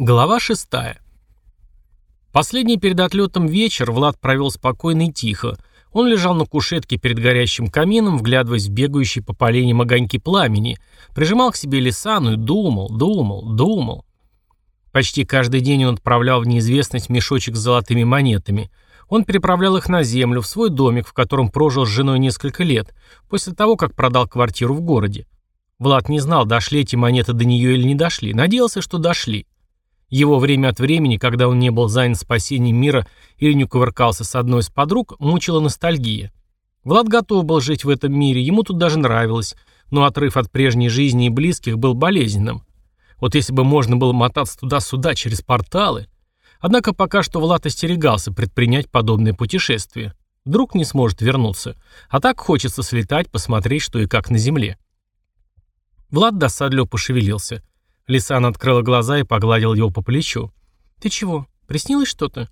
Глава шестая. Последний перед отлетом вечер Влад провел спокойно и тихо. Он лежал на кушетке перед горящим камином, вглядываясь в бегающие по поленям огоньки пламени, прижимал к себе Лисану и думал, думал, думал. Почти каждый день он отправлял в неизвестность мешочек с золотыми монетами. Он переправлял их на землю, в свой домик, в котором прожил с женой несколько лет, после того, как продал квартиру в городе. Влад не знал, дошли эти монеты до нее или не дошли. Надеялся, что дошли. Его время от времени, когда он не был занят спасением мира или не кувыркался с одной из подруг, мучила ностальгия. Влад готов был жить в этом мире, ему тут даже нравилось, но отрыв от прежней жизни и близких был болезненным. Вот если бы можно было мотаться туда-сюда через порталы. Однако пока что Влад остерегался предпринять подобное путешествие. Вдруг не сможет вернуться. А так хочется слетать, посмотреть, что и как на земле. Влад досадливо пошевелился. Лисан открыла глаза и погладил его по плечу. «Ты чего? Приснилось что-то?»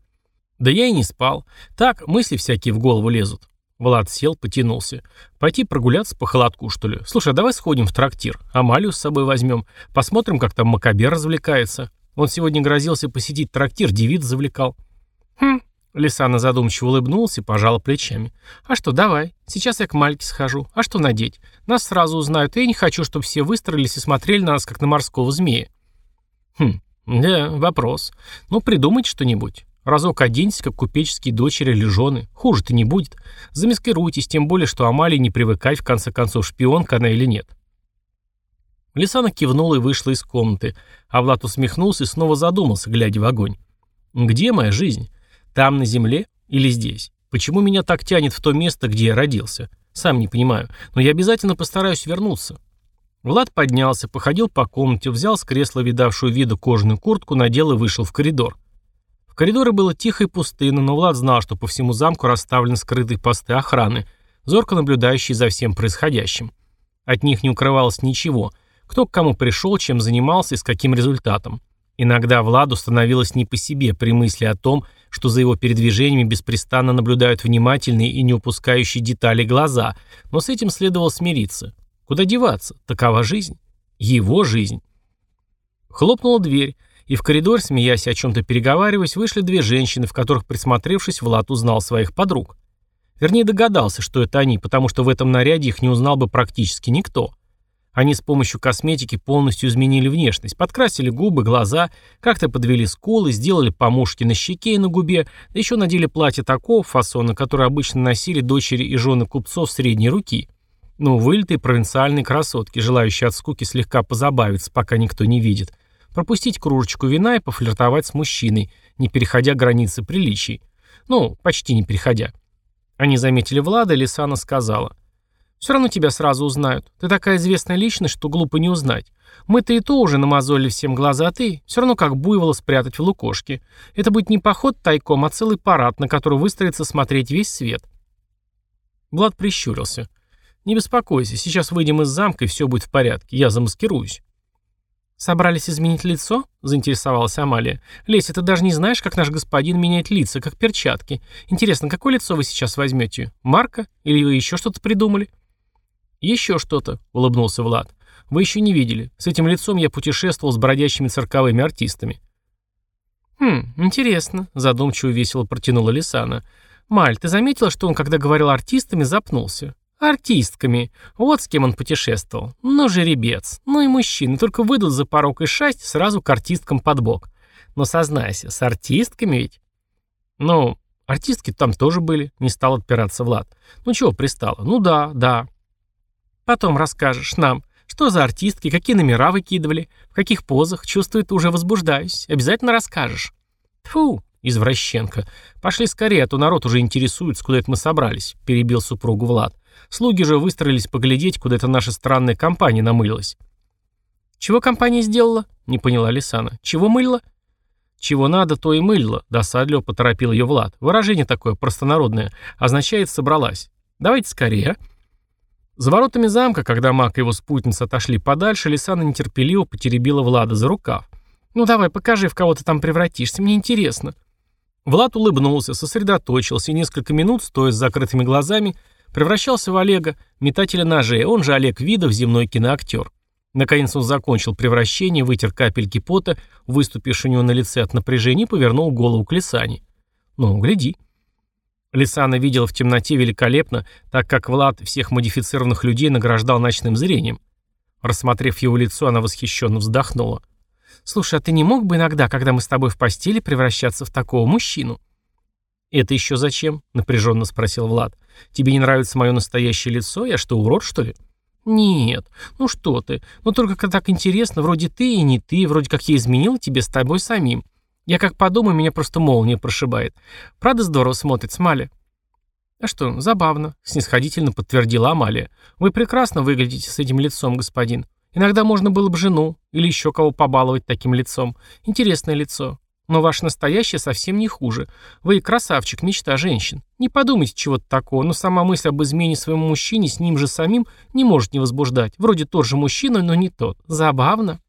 «Да я и не спал. Так, мысли всякие в голову лезут». Влад сел, потянулся. «Пойти прогуляться по холодку, что ли? Слушай, а давай сходим в трактир. Амалию с собой возьмем. Посмотрим, как там Макабер развлекается. Он сегодня грозился посетить трактир, девиц завлекал». «Хм, Лисана задумчиво улыбнулся и пожала плечами. «А что, давай. Сейчас я к Мальке схожу. А что надеть? Нас сразу узнают, и я не хочу, чтобы все выстроились и смотрели на нас, как на морского змея». «Хм, да, вопрос. Ну, придумайте что-нибудь. Разок оденьтесь, как купеческие дочери или жены. Хуже-то не будет. Замаскируйтесь, тем более, что Амалии не привыкать, в конце концов, шпионка она или нет». Лисана кивнула и вышла из комнаты, а Влад усмехнулся и снова задумался, глядя в огонь. «Где моя жизнь?» Там, на земле? Или здесь? Почему меня так тянет в то место, где я родился? Сам не понимаю, но я обязательно постараюсь вернуться. Влад поднялся, походил по комнате, взял с кресла видавшую виду кожаную куртку, надел и вышел в коридор. В коридоре было тихо и пустынно, но Влад знал, что по всему замку расставлены скрытые посты охраны, зорко наблюдающие за всем происходящим. От них не укрывалось ничего, кто к кому пришел, чем занимался и с каким результатом. Иногда Владу становилось не по себе при мысли о том, что за его передвижениями беспрестанно наблюдают внимательные и не упускающие детали глаза, но с этим следовало смириться. Куда деваться? Такова жизнь. Его жизнь. Хлопнула дверь, и в коридор, смеясь о чем-то переговариваясь, вышли две женщины, в которых, присмотревшись, Влад узнал своих подруг. Вернее, догадался, что это они, потому что в этом наряде их не узнал бы практически никто. Они с помощью косметики полностью изменили внешность, подкрасили губы, глаза, как-то подвели скулы, сделали помушки на щеке и на губе, да еще надели платье такого фасона, который обычно носили дочери и жены купцов средней руки. Ну, вылитые провинциальные красотки, желающие от скуки слегка позабавиться, пока никто не видит, пропустить кружечку вина и пофлиртовать с мужчиной, не переходя границы приличий. Ну, почти не переходя. Они заметили Влада, и Лисана сказала – все равно тебя сразу узнают. Ты такая известная личность, что глупо не узнать. Мы-то и то уже намазолили всем глаза, а ты все равно как буйвола спрятать в лукошке. Это будет не поход тайком, а целый парад, на который выстроится смотреть весь свет. Влад прищурился. «Не беспокойся, сейчас выйдем из замка, и все будет в порядке. Я замаскируюсь». «Собрались изменить лицо?» – заинтересовалась Амалия. «Леся, ты даже не знаешь, как наш господин меняет лица, как перчатки. Интересно, какое лицо вы сейчас возьмете? Марка? Или вы еще что-то придумали?» «Еще что-то», — улыбнулся Влад. «Вы еще не видели. С этим лицом я путешествовал с бродячими цирковыми артистами». «Хм, интересно», — задумчиво весело протянула Лисана. «Маль, ты заметила, что он, когда говорил артистами, запнулся?» «Артистками. Вот с кем он путешествовал. Ну, жеребец. Ну и мужчина. Только выдал за порог и шасть сразу к артисткам под бок. Но сознайся, с артистками ведь...» «Ну, артистки там тоже были», — не стал отпираться Влад. «Ну чего пристало? Ну да, да. Потом расскажешь нам, что за артистки, какие номера выкидывали, в каких позах, чувствует, уже возбуждаюсь. Обязательно расскажешь. Фу, извращенка. Пошли скорее, а то народ уже интересуется, куда это мы собрались, перебил супругу Влад. Слуги же выстроились поглядеть, куда эта наша странная компания намылилась. «Чего компания сделала?» — не поняла Лисана. «Чего мыльла?» «Чего надо, то и мыльла», — досадливо поторопил ее Влад. Выражение такое простонародное. Означает «собралась». «Давайте скорее, а?» За воротами замка, когда Мак и его спутница отошли подальше, Лисана нетерпеливо потеребила Влада за рукав. «Ну давай, покажи, в кого ты там превратишься, мне интересно». Влад улыбнулся, сосредоточился и несколько минут, стоя с закрытыми глазами, превращался в Олега, метателя ножей, он же Олег Видов, земной киноактер. Наконец он закончил превращение, вытер капельки пота, выступившие у него на лице от напряжения, и повернул голову к Лисане. «Ну, гляди». Лисана видела в темноте великолепно, так как Влад всех модифицированных людей награждал ночным зрением. Рассмотрев его лицо, она восхищенно вздохнула. «Слушай, а ты не мог бы иногда, когда мы с тобой в постели, превращаться в такого мужчину?» «Это еще зачем?» — напряженно спросил Влад. «Тебе не нравится мое настоящее лицо? Я что, урод, что ли?» «Нет, ну что ты, ну только так интересно, вроде ты и не ты, вроде как я изменил тебе с тобой самим. Я как подумаю, меня просто молния прошибает. Правда здорово смотрится, Маля?» «А что, забавно», — снисходительно подтвердила Амалия. «Вы прекрасно выглядите с этим лицом, господин. Иногда можно было бы жену или еще кого побаловать таким лицом. Интересное лицо. Но ваше настоящее совсем не хуже. Вы красавчик, мечта женщин. Не подумайте чего-то такого, но сама мысль об измене своему мужчине с ним же самим не может не возбуждать. Вроде тот же мужчина, но не тот. Забавно.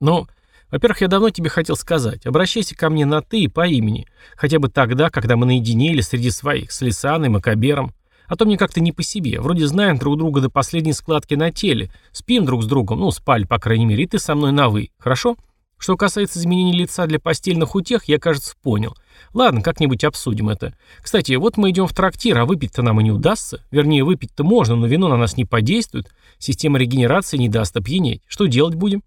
Но, во-первых, я давно тебе хотел сказать, обращайся ко мне на «ты» и по имени. Хотя бы тогда, когда мы наедине или среди своих, с Лисаной, Макабером. А то мне как-то не по себе. Вроде знаем друг друга до последней складки на теле. Спим друг с другом, ну, спали, по крайней мере, и ты со мной на «вы». Хорошо? Что касается изменения лица для постельных утех, я, кажется, понял. Ладно, как-нибудь обсудим это. Кстати, вот мы идем в трактир, а выпить-то нам и не удастся. Вернее, выпить-то можно, но вино на нас не подействует. Система регенерации не даст опьянеть. Что делать будем?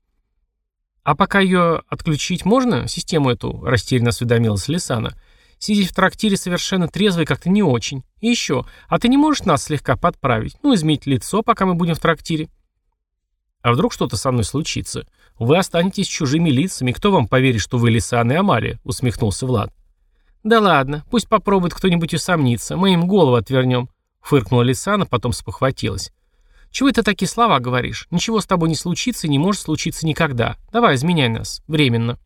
А пока ее отключить можно, систему эту, растерянно осведомилась Лисана. Сидеть в трактире совершенно трезвой как-то не очень. И еще, а ты не можешь нас слегка подправить? Ну, изменить лицо, пока мы будем в трактире. А вдруг что-то со мной случится? Вы останетесь чужими лицами, кто вам поверит, что вы Лисан и Амалия?» — усмехнулся Влад. «Да ладно, пусть попробует кто-нибудь усомниться, мы им голову отвернем», — фыркнула Лисана, потом спохватилась. «Чего ты такие слова говоришь? Ничего с тобой не случится и не может случиться никогда. Давай, изменяй нас. Временно».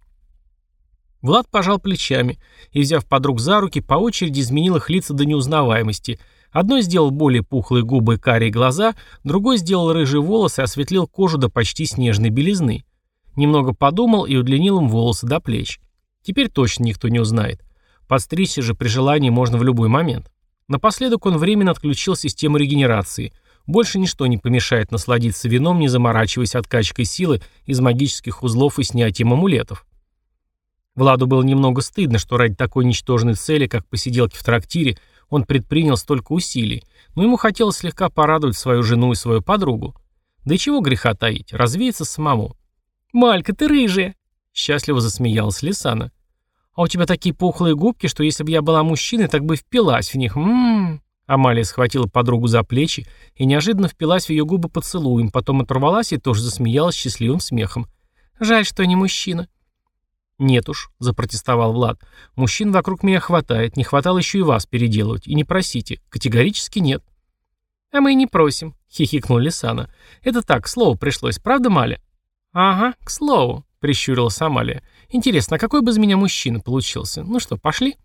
Влад пожал плечами и, взяв подруг за руки, по очереди изменил их лица до неузнаваемости — Одной сделал более пухлые губы и карие глаза, другой сделал рыжие волосы и осветлил кожу до почти снежной белизны. Немного подумал и удлинил им волосы до плеч. Теперь точно никто не узнает. Подстричься же при желании можно в любой момент. Напоследок он временно отключил систему регенерации. Больше ничто не помешает насладиться вином, не заморачиваясь откачкой силы из магических узлов и снятием амулетов. Владу было немного стыдно, что ради такой ничтожной цели, как посиделки в трактире, он предпринял столько усилий, но ему хотелось слегка порадовать свою жену и свою подругу. Да чего греха таить, развеяться самому. «Малька, ты рыжая!» — счастливо засмеялась Лисана. «А у тебя такие пухлые губки, что если бы я была мужчиной, так бы впилась в них. Ммм...» Амалия схватила подругу за плечи и неожиданно впилась в ее губы поцелуем, потом оторвалась и тоже засмеялась счастливым смехом. «Жаль, что не мужчина». «Нет уж», — запротестовал Влад. «Мужчин вокруг меня хватает, не хватало еще и вас переделывать. И не просите. Категорически нет». «А мы и не просим», — хихикнул Лисана. «Это так, к слову пришлось, правда, Маля?» «Ага, к слову», — прищурилась Амалия. «Интересно, а какой бы из меня мужчина получился? Ну что, пошли?»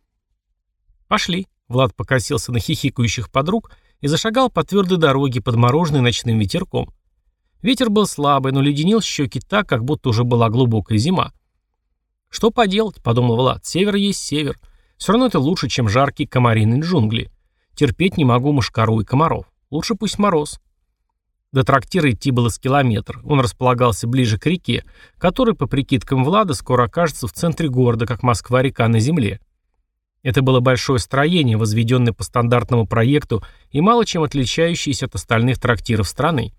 «Пошли», — Влад покосился на хихикающих подруг и зашагал по твердой дороге, подмороженной ночным ветерком. Ветер был слабый, но леденил щеки так, как будто уже была глубокая зима. «Что поделать?» — подумал Влад. «Север есть север. Все равно это лучше, чем жаркие комариные джунгли. Терпеть не могу мушкару и комаров. Лучше пусть мороз». До трактира идти было с километр. Он располагался ближе к реке, которая, по прикидкам Влада, скоро окажется в центре города, как Москва-река на земле. Это было большое строение, возведенное по стандартному проекту и мало чем отличающееся от остальных трактиров страны.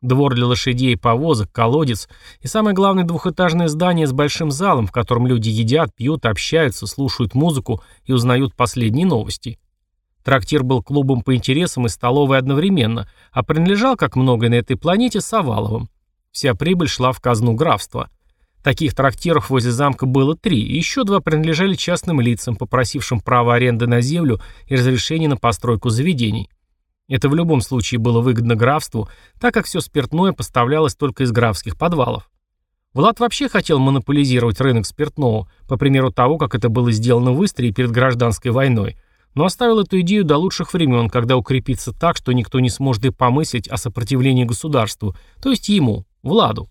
Двор для лошадей повозок, колодец и самое главное двухэтажное здание с большим залом, в котором люди едят, пьют, общаются, слушают музыку и узнают последние новости. Трактир был клубом по интересам и столовой одновременно, а принадлежал, как многое на этой планете, Саваловым. Вся прибыль шла в казну графства. Таких трактиров возле замка было три, и еще два принадлежали частным лицам, попросившим право аренды на землю и разрешение на постройку заведений. Это в любом случае было выгодно графству, так как все спиртное поставлялось только из графских подвалов. Влад вообще хотел монополизировать рынок спиртного, по примеру того, как это было сделано в Истрии перед гражданской войной, но оставил эту идею до лучших времен, когда укрепится так, что никто не сможет и помыслить о сопротивлении государству, то есть ему, Владу.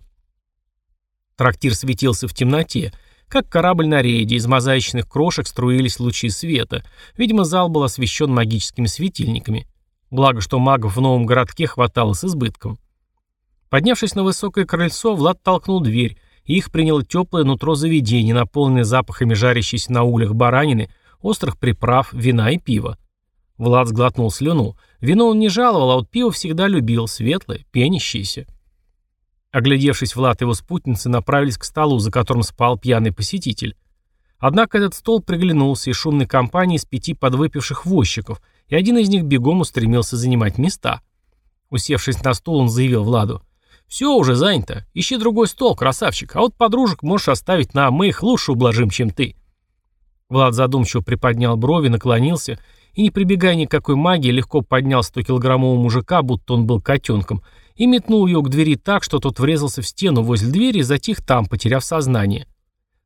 Трактир светился в темноте, как корабль на рейде, из мозаичных крошек струились лучи света. Видимо, зал был освещен магическими светильниками. Благо, что магов в новом городке хватало с избытком. Поднявшись на высокое крыльцо, Влад толкнул дверь, и их приняло теплое нутро заведения, наполненное запахами жарящейся на углях баранины, острых приправ, вина и пива. Влад сглотнул слюну. Вино он не жаловал, а вот пиво всегда любил, светлое, пенящееся. Оглядевшись, Влад и его спутницы направились к столу, за которым спал пьяный посетитель. Однако этот стол приглянулся и шумной компании из пяти подвыпивших возчиков, и один из них бегом устремился занимать места. Усевшись на стул, он заявил Владу. «Все уже занято. Ищи другой стол, красавчик. А вот подружек можешь оставить нам, мы их лучше ублажим, чем ты». Влад задумчиво приподнял брови, наклонился и, не прибегая никакой магии, легко поднял 100-килограммового мужика, будто он был котенком, и метнул ее к двери так, что тот врезался в стену возле двери и затих там, потеряв сознание.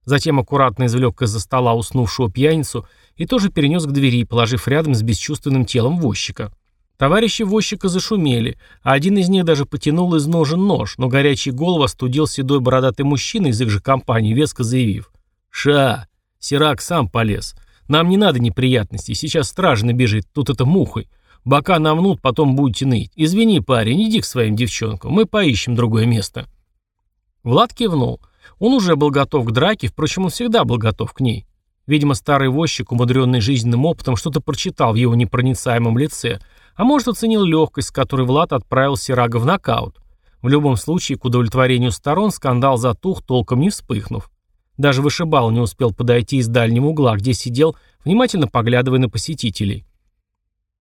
Затем аккуратно извлек из-за стола уснувшего пьяницу и тоже перенес к двери, положив рядом с бесчувственным телом возчика. Товарищи возчика зашумели, а один из них даже потянул из ножен нож, но горячий голову остудил седой бородатый мужчина из их же компании, веско заявив. «Ша! Сирак сам полез. Нам не надо неприятностей, сейчас стража набежит, тут это мухой. Бока намнут, потом будете ныть. Извини, парень, иди к своим девчонкам, мы поищем другое место». Влад кивнул. Он уже был готов к драке, впрочем, он всегда был готов к ней. Видимо, старый возчик, умудренный жизненным опытом, что-то прочитал в его непроницаемом лице – а может, оценил легкость, с которой Влад отправил Сирага в нокаут. В любом случае, к удовлетворению сторон скандал затух, толком не вспыхнув. Даже вышибал не успел подойти из дальнего угла, где сидел, внимательно поглядывая на посетителей.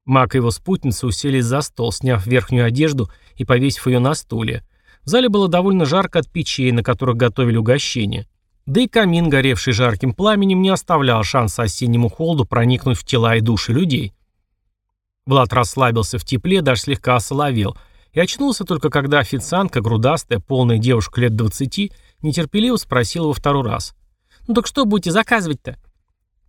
Мак и его спутница уселись за стол, сняв верхнюю одежду и повесив ее на стуле. В зале было довольно жарко от печей, на которых готовили угощение. Да и камин, горевший жарким пламенем, не оставлял шанса осеннему холоду проникнуть в тела и души людей. Влад расслабился в тепле, даже слегка осоловел, и очнулся только когда официантка, грудастая, полная девушка лет двадцати, нетерпеливо спросила во второй раз. «Ну так что будете заказывать-то?»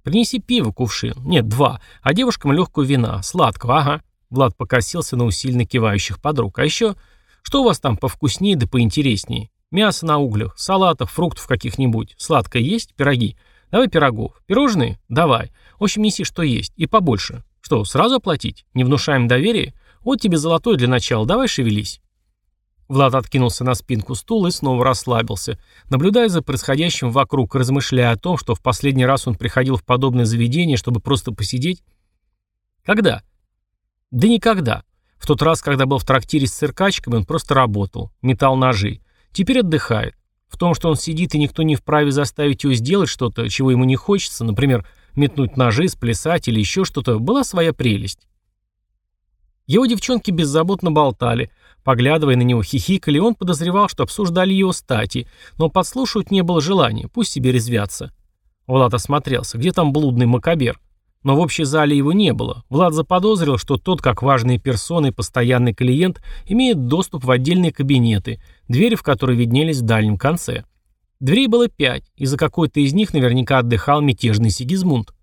«Принеси пиво, кувшин. Нет, два. А девушкам легкую вина. Сладкого, ага». Влад покосился на усиленно кивающих подруг. «А еще, что у вас там повкуснее да поинтереснее? Мясо на углях, салатов, фруктов каких-нибудь. Сладкое есть? Пироги? Давай пирогов. Пирожные? Давай. В общем, неси, что есть. И побольше. Что, сразу оплатить? Не внушаем доверия? Вот тебе золотой для начала, давай шевелись. Влад откинулся на спинку стула и снова расслабился, наблюдая за происходящим вокруг, размышляя о том, что в последний раз он приходил в подобное заведение, чтобы просто посидеть. Когда? Да никогда. В тот раз, когда был в трактире с циркачками, он просто работал, метал ножи. Теперь отдыхает. В том, что он сидит и никто не вправе заставить его сделать что-то, чего ему не хочется, например, метнуть ножи, сплясать или еще что-то, была своя прелесть. Его девчонки беззаботно болтали, поглядывая на него, хихикали, он подозревал, что обсуждали его стати, но подслушивать не было желания, пусть себе резвятся. Влад осмотрелся, где там блудный макабер? Но в общей зале его не было. Влад заподозрил, что тот, как важные персоны и постоянный клиент, имеет доступ в отдельные кабинеты, двери в которые виднелись в дальнем конце. Дверей было пять, и за какой-то из них наверняка отдыхал мятежный Сигизмунд.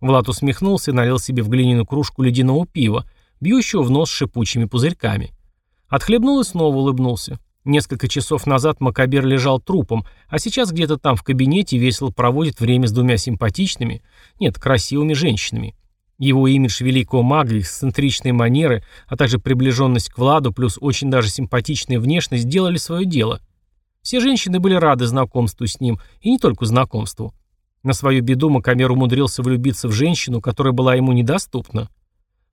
Влад усмехнулся и налил себе в глиняную кружку ледяного пива, бьющего в нос шипучими пузырьками. Отхлебнул и снова улыбнулся. Несколько часов назад Макабер лежал трупом, а сейчас где-то там в кабинете весело проводит время с двумя симпатичными, нет, красивыми женщинами. Его имидж великого мага, эксцентричные манеры, а также приближенность к Владу, плюс очень даже симпатичная внешность сделали свое дело – все женщины были рады знакомству с ним, и не только знакомству. На свою беду Макамер умудрился влюбиться в женщину, которая была ему недоступна.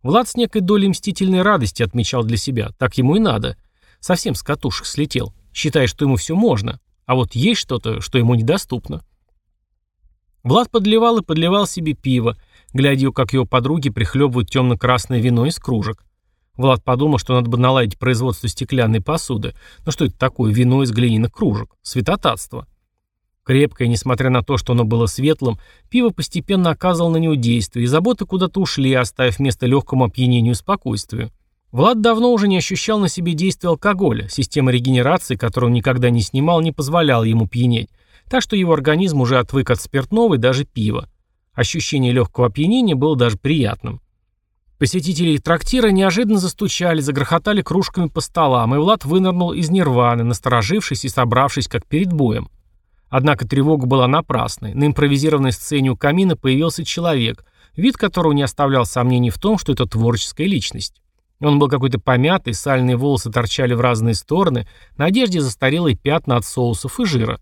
Влад с некой долей мстительной радости отмечал для себя, так ему и надо. Совсем с катушек слетел, считая, что ему все можно, а вот есть что-то, что ему недоступно. Влад подливал и подливал себе пиво, глядя, как его подруги прихлебывают темно-красное вино из кружек. Влад подумал, что надо бы наладить производство стеклянной посуды. Но что это такое вино из глиняных кружек? Святотатство. Крепкое, несмотря на то, что оно было светлым, пиво постепенно оказывало на него действие, и заботы куда-то ушли, оставив место легкому опьянению и спокойствию. Влад давно уже не ощущал на себе действия алкоголя, система регенерации, которую он никогда не снимал, не позволяла ему пьянеть, так что его организм уже отвык от спиртного и даже пива. Ощущение легкого опьянения было даже приятным. Посетители трактира неожиданно застучали, загрохотали кружками по столам, и Влад вынырнул из нирваны, насторожившись и собравшись, как перед боем. Однако тревога была напрасной. На импровизированной сцене у камина появился человек, вид которого не оставлял сомнений в том, что это творческая личность. Он был какой-то помятый, сальные волосы торчали в разные стороны, на одежде застарелые пятна от соусов и жира.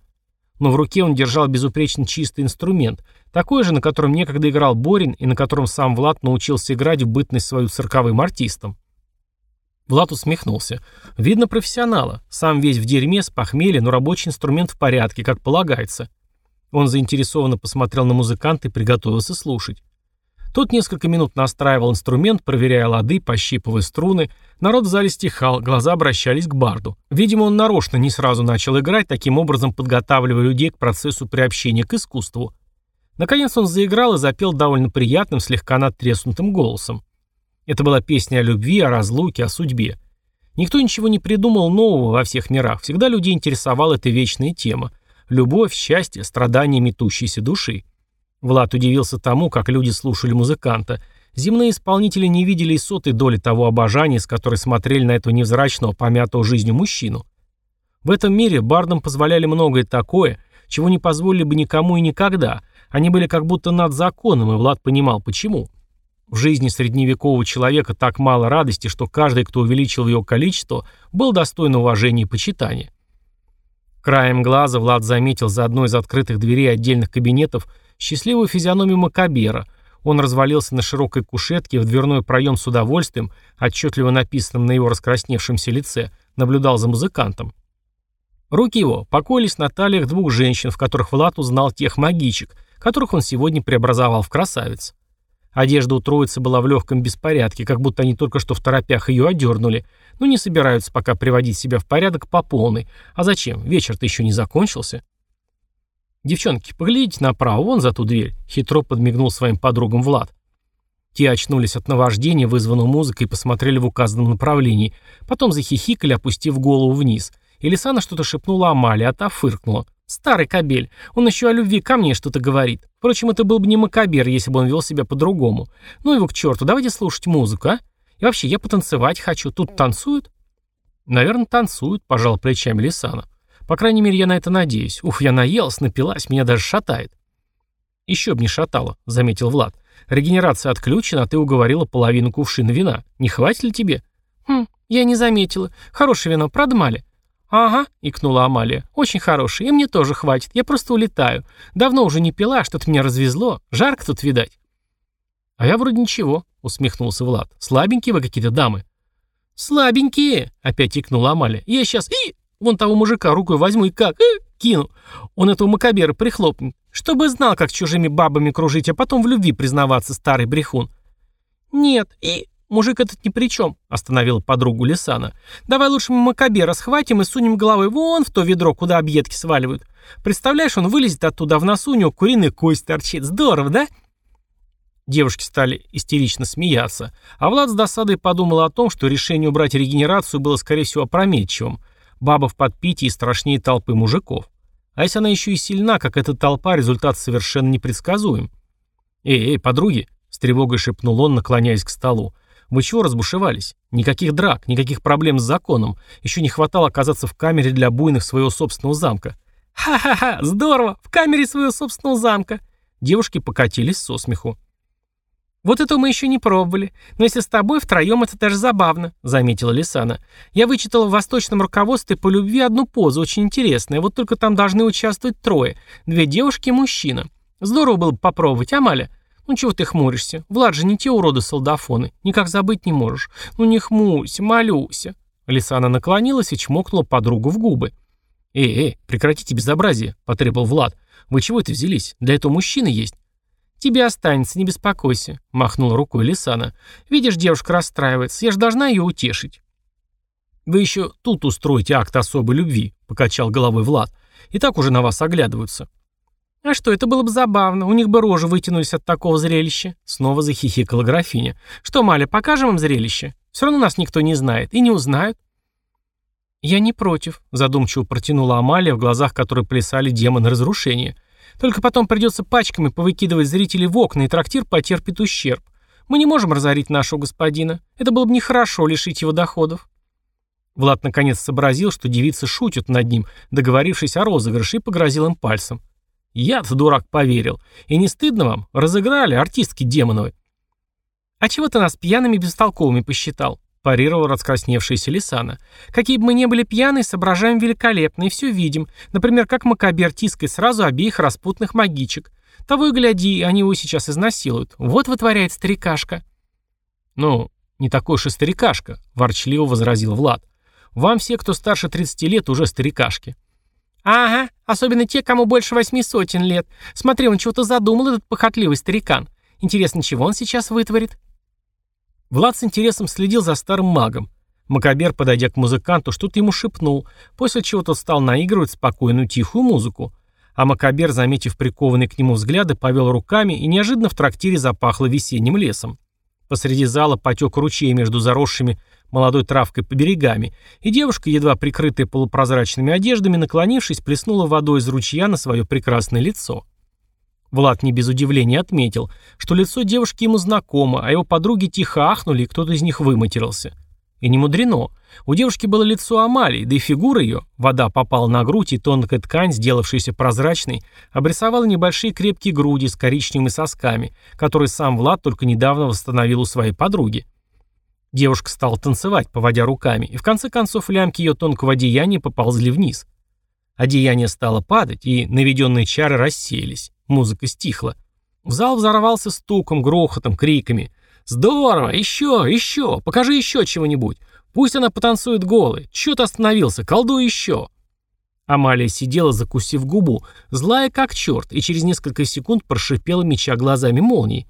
Но в руке он держал безупречно чистый инструмент, такой же, на котором некогда играл Борин и на котором сам Влад научился играть в бытность свою цирковым артистом. Влад усмехнулся. Видно профессионала. Сам весь в дерьме, с похмелья, но рабочий инструмент в порядке, как полагается. Он заинтересованно посмотрел на музыканта и приготовился слушать. Тот несколько минут настраивал инструмент, проверяя лады, пощипывая струны. Народ в зале стихал, глаза обращались к барду. Видимо, он нарочно не сразу начал играть, таким образом подготавливая людей к процессу приобщения к искусству. Наконец он заиграл и запел довольно приятным, слегка надтреснутым голосом. Это была песня о любви, о разлуке, о судьбе. Никто ничего не придумал нового во всех мирах. Всегда людей интересовала эта вечная тема. Любовь, счастье, страдания метущейся души. Влад удивился тому, как люди слушали музыканта. Земные исполнители не видели и сотой доли того обожания, с которой смотрели на этого невзрачного, помятого жизнью мужчину. В этом мире бардам позволяли многое такое, чего не позволили бы никому и никогда. Они были как будто над законом, и Влад понимал, почему. В жизни средневекового человека так мало радости, что каждый, кто увеличил ее количество, был достоин уважения и почитания. Краем глаза Влад заметил за одной из открытых дверей отдельных кабинетов счастливую физиономию Макабера. Он развалился на широкой кушетке в дверной проем с удовольствием, отчетливо написанным на его раскрасневшемся лице, наблюдал за музыкантом. Руки его покоились на талиях двух женщин, в которых Влад узнал тех магичек, которых он сегодня преобразовал в красавиц. Одежда у троицы была в легком беспорядке, как будто они только что в торопях ее одернули, но не собираются пока приводить себя в порядок по полной. А зачем? Вечер-то еще не закончился. «Девчонки, поглядите направо, вон за ту дверь», — хитро подмигнул своим подругам Влад. Те очнулись от наваждения, вызванного музыкой, и посмотрели в указанном направлении. Потом захихикали, опустив голову вниз. И Лисана что-то шепнула Амале, а та фыркнула. Старый кобель. Он еще о любви ко мне что-то говорит. Впрочем, это был бы не Макабер, если бы он вел себя по-другому. Ну его к черту, давайте слушать музыку, а? И вообще, я потанцевать хочу. Тут танцуют? Наверное, танцуют, пожал плечами Лисана. По крайней мере, я на это надеюсь. Ух, я наелась, напилась, меня даже шатает. Еще б не шатало, заметил Влад. Регенерация отключена, а ты уговорила половину кувшина вина. Не хватит ли тебе? Хм, я не заметила. Хорошее вино, правда, Маля? «Ага», — икнула Амалия. «Очень хороший, и мне тоже хватит. Я просто улетаю. Давно уже не пила, что-то меня развезло. Жарко тут, видать». «А я вроде ничего», — усмехнулся Влад. «Слабенькие вы какие-то дамы». «Слабенькие», — опять икнула Амалия. «Я сейчас и вон того мужика рукой возьму и как и, кину. Он этого макабера прихлопнет. Чтобы знал, как чужими бабами кружить, а потом в любви признаваться, старый брехун». «Нет, и «Мужик этот ни при чем», — остановила подругу Лисана. «Давай лучше мы Макабера схватим и сунем головой вон в то ведро, куда объедки сваливают. Представляешь, он вылезет оттуда, а в носу у него куриная кость торчит. Здорово, да?» Девушки стали истерично смеяться, а Влад с досадой подумал о том, что решение убрать регенерацию было, скорее всего, опрометчивым. Баба в подпитии страшнее толпы мужиков. А если она еще и сильна, как эта толпа, результат совершенно непредсказуем. «Эй, эй, подруги!» — с тревогой шепнул он, наклоняясь к столу. Вы чего разбушевались? Никаких драк, никаких проблем с законом. Еще не хватало оказаться в камере для буйных своего собственного замка. Ха-ха-ха, здорово, в камере своего собственного замка. Девушки покатились со смеху. «Вот это мы еще не пробовали. Но если с тобой втроем, это даже забавно», — заметила Лисана. «Я вычитала в восточном руководстве по любви одну позу, очень интересная. Вот только там должны участвовать трое. Две девушки и мужчина. Здорово было бы попробовать, Амаля. «Ну чего ты хмуришься? Влад же не те уроды-солдафоны. Никак забыть не можешь. Ну не хмурься, молюся». Лисана наклонилась и чмокнула подругу в губы. «Эй, эй, прекратите безобразие», — потребовал Влад. «Вы чего это взялись? Для этого мужчины есть». «Тебе останется, не беспокойся», — махнула рукой Лисана. «Видишь, девушка расстраивается. Я же должна ее утешить». «Вы еще тут устроите акт особой любви», — покачал головой Влад. «И так уже на вас оглядываются». «А что, это было бы забавно. У них бы рожи вытянулись от такого зрелища». Снова захихикала графиня. «Что, Маля, покажем им зрелище? Все равно нас никто не знает. И не узнают». «Я не против», — задумчиво протянула Амалия, в глазах которой плясали демоны разрушения. «Только потом придется пачками повыкидывать зрителей в окна, и трактир потерпит ущерб. Мы не можем разорить нашего господина. Это было бы нехорошо лишить его доходов». Влад наконец сообразил, что девицы шутят над ним, договорившись о розыгрыше, и погрозил им пальцем. Я-то, дурак, поверил. И не стыдно вам? Разыграли артистки демоновы. А чего ты нас пьяными бестолковыми посчитал? парировала раскрасневшаяся Лисана. «Какие бы мы ни были пьяны, соображаем великолепно и все видим. Например, как Макабер тискает сразу обеих распутных магичек. Того и гляди, они его сейчас изнасилуют. Вот вытворяет старикашка». «Ну, не такой уж и старикашка», — ворчливо возразил Влад. «Вам все, кто старше 30 лет, уже старикашки». «Ага, особенно те, кому больше восьми сотен лет. Смотри, он чего-то задумал, этот похотливый старикан. Интересно, чего он сейчас вытворит?» Влад с интересом следил за старым магом. Макабер, подойдя к музыканту, что-то ему шепнул, после чего тот стал наигрывать спокойную тихую музыку. А Макабер, заметив прикованные к нему взгляды, повел руками, и неожиданно в трактире запахло весенним лесом. Посреди зала потек ручей между заросшими молодой травкой по берегами, и девушка, едва прикрытая полупрозрачными одеждами, наклонившись, плеснула водой из ручья на свое прекрасное лицо. Влад не без удивления отметил, что лицо девушки ему знакомо, а его подруги тихо ахнули, и кто-то из них выматерился. И не мудрено. У девушки было лицо Амалии, да и фигура ее, вода попала на грудь, и тонкая ткань, сделавшаяся прозрачной, обрисовала небольшие крепкие груди с коричневыми сосками, которые сам Влад только недавно восстановил у своей подруги. Девушка стала танцевать, поводя руками, и в конце концов лямки ее тонкого одеяния поползли вниз. Одеяние стало падать, и наведенные чары рассеялись. Музыка стихла. В зал взорвался стуком, грохотом, криками. «Здорово! Еще! Еще! Покажи еще чего-нибудь! Пусть она потанцует голой! Чё ты остановился? Колдуй еще!» Амалия сидела, закусив губу, злая как черт, и через несколько секунд прошипела, меча глазами молнии.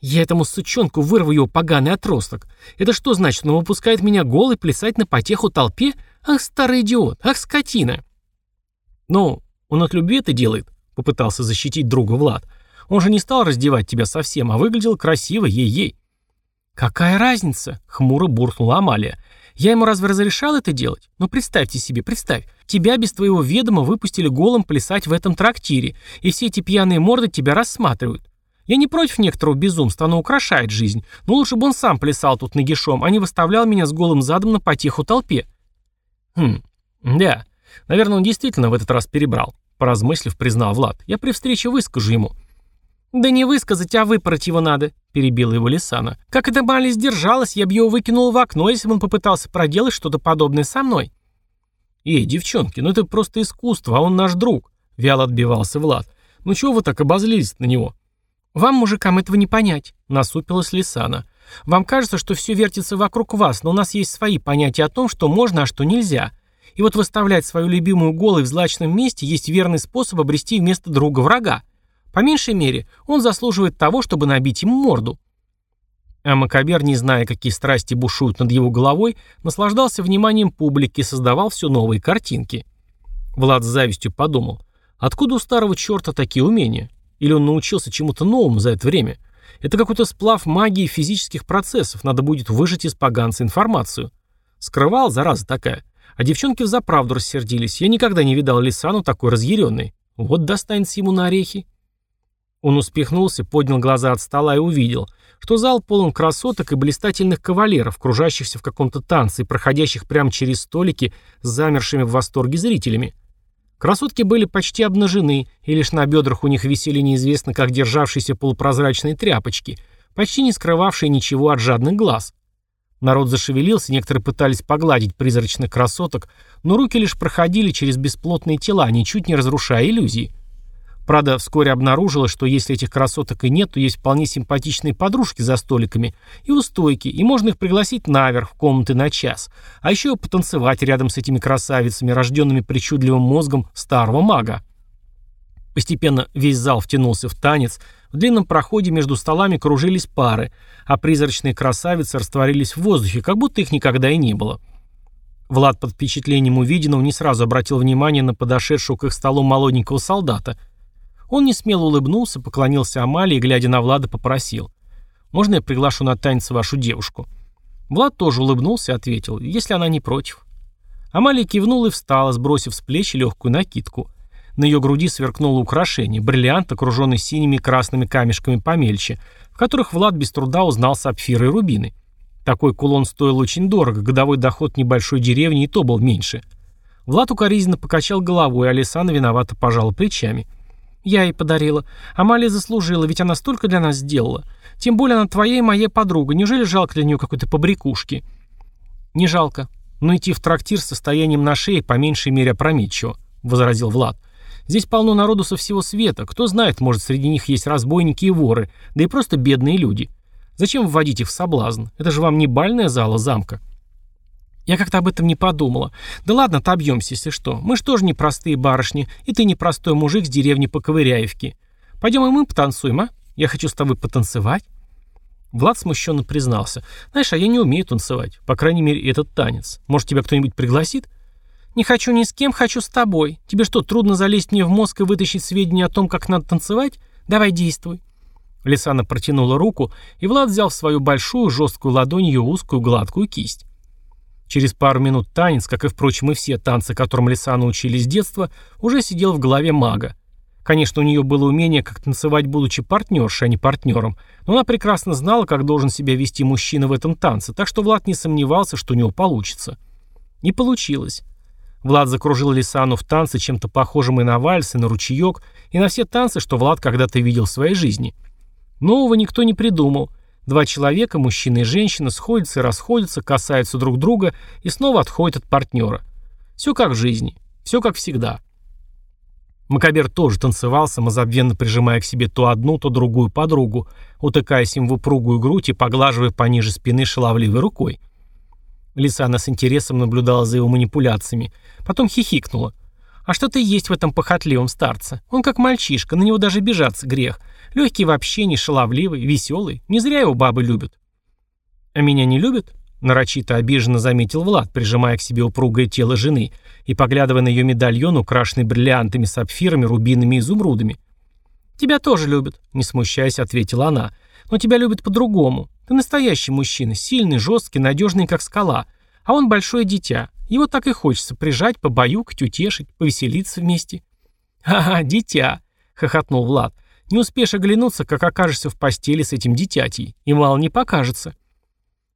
«Я этому сучонку вырву его поганый отросток. Это что значит, он выпускает меня голой плясать на потеху толпе? Ах, старый идиот! Ах, скотина!» «Ну, он от любви это делает», попытался защитить друга Влад. Он же не стал раздевать тебя совсем, а выглядел красиво, ей-ей. «Какая разница?» — хмуро буркнула Амалия. «Я ему разве разрешал это делать? Ну представьте себе, представь, тебя без твоего ведома выпустили голым плясать в этом трактире, и все эти пьяные морды тебя рассматривают. Я не против некоторого безумства, оно украшает жизнь, но лучше бы он сам плясал тут нагишом, а не выставлял меня с голым задом на потеху толпе». «Хм, да, наверное, он действительно в этот раз перебрал. Поразмыслив, признал Влад. «Я при встрече выскажу ему». «Да не высказать, а выпороть его надо», — перебила его Лисана. «Как эта Мали сдержалась, я бы его выкинул в окно, если бы он попытался проделать что-то подобное со мной». «Эй, девчонки, ну это просто искусство, а он наш друг», — вяло отбивался Влад. «Ну чего вы так обозлились на него?» «Вам, мужикам, этого не понять», — насупилась Лисана. «Вам кажется, что все вертится вокруг вас, но у нас есть свои понятия о том, что можно, а что нельзя. И вот выставлять свою любимую голой в злачном месте есть верный способ обрести вместо друга врага. По меньшей мере, он заслуживает того, чтобы набить ему морду. А Макабер, не зная, какие страсти бушуют над его головой, наслаждался вниманием публики и создавал все новые картинки. Влад с завистью подумал, откуда у старого черта такие умения? Или он научился чему-то новому за это время? Это какой-то сплав магии физических процессов, надо будет выжать из поганца информацию. Скрывал, зараза такая. А девчонки взаправду рассердились. Я никогда не видал Лисану такой разъяренной. Вот достанется ему на орехи. Он успехнулся, поднял глаза от стола и увидел, что зал полон красоток и блистательных кавалеров, кружащихся в каком-то танце и проходящих прямо через столики с замершими в восторге зрителями. Красотки были почти обнажены, и лишь на бедрах у них висели неизвестно как державшиеся полупрозрачные тряпочки, почти не скрывавшие ничего от жадных глаз. Народ зашевелился, некоторые пытались погладить призрачных красоток, но руки лишь проходили через бесплотные тела, ничуть не разрушая иллюзии. Правда, вскоре обнаружилось, что если этих красоток и нет, то есть вполне симпатичные подружки за столиками и у стойки, и можно их пригласить наверх в комнаты на час, а еще потанцевать рядом с этими красавицами, рожденными причудливым мозгом старого мага. Постепенно весь зал втянулся в танец, в длинном проходе между столами кружились пары, а призрачные красавицы растворились в воздухе, как будто их никогда и не было. Влад под впечатлением увиденного не сразу обратил внимание на подошедшего к их столу молоденького солдата. Он не смело улыбнулся, поклонился Амалии и, глядя на Влада, попросил. «Можно я приглашу на танец вашу девушку?» Влад тоже улыбнулся и ответил, если она не против. Амалия кивнула и встала, сбросив с плеч легкую накидку. На ее груди сверкнуло украшение, бриллиант, окруженный синими и красными камешками помельче, в которых Влад без труда узнал сапфиры и рубины. Такой кулон стоил очень дорого, годовой доход небольшой деревни и то был меньше. Влад укоризненно покачал головой, а Алисана виновато пожала плечами. «Я ей подарила. Амалия заслужила, ведь она столько для нас сделала. Тем более она твоя и моя подруга. Неужели жалко для нее какой-то побрякушки?» «Не жалко. Но идти в трактир с состоянием на шее по меньшей мере опрометчиво», — возразил Влад. «Здесь полно народу со всего света. Кто знает, может, среди них есть разбойники и воры, да и просто бедные люди. Зачем вводить их в соблазн? Это же вам не бальная зала замка». Я как-то об этом не подумала. Да ладно, отобьемся, если что. Мы ж тоже не простые барышни, и ты не простой мужик с деревни Поковыряевки. Пойдем и мы потанцуем, а? Я хочу с тобой потанцевать. Влад смущенно признался. «Знаешь, а я не умею танцевать. По крайней мере, этот танец. Может, тебя кто-нибудь пригласит?» «Не хочу ни с кем, хочу с тобой. Тебе что, трудно залезть мне в мозг и вытащить сведения о том, как надо танцевать? Давай действуй». Лисана протянула руку, и Влад взял в свою большую жесткую ладонь ее узкую гладкую кисть. Через пару минут танец, как и, впрочем, и все танцы, которым Лисана учили с детства, уже сидел в голове мага. Конечно, у нее было умение, как танцевать, будучи партнершей, а не партнером, но она прекрасно знала, как должен себя вести мужчина в этом танце, так что Влад не сомневался, что у него получится. Не получилось. Влад закружил Лисану в танце чем-то похожим и на вальс, и на ручеек, и на все танцы, что Влад когда-то видел в своей жизни. Нового никто не придумал. Два человека, мужчина и женщина, сходятся и расходятся, касаются друг друга и снова отходят от партнера. Все как в жизни. Все как всегда. Макабер тоже танцевал, самозабвенно прижимая к себе то одну, то другую подругу, утыкаясь им в упругую грудь и поглаживая пониже спины шаловливой рукой. Лисана с интересом наблюдала за его манипуляциями, потом хихикнула. «А что-то есть в этом похотливом старце. Он как мальчишка, на него даже бежаться грех. Легкий вообще, не шаловливый, веселый. Не зря его бабы любят». «А меня не любят?» Нарочито обиженно заметил Влад, прижимая к себе упругое тело жены и поглядывая на ее медальон, украшенный бриллиантами, сапфирами, рубинами и изумрудами. «Тебя тоже любят», — не смущаясь, ответила она. «Но тебя любят по-другому. Ты настоящий мужчина, сильный, жесткий, надежный, как скала. А он большое дитя. Его так и хочется прижать, побаюкать, утешить, повеселиться вместе». «Ага, дитя», — хохотнул Влад. «Не успеешь оглянуться, как окажешься в постели с этим дитятей. И мало не покажется».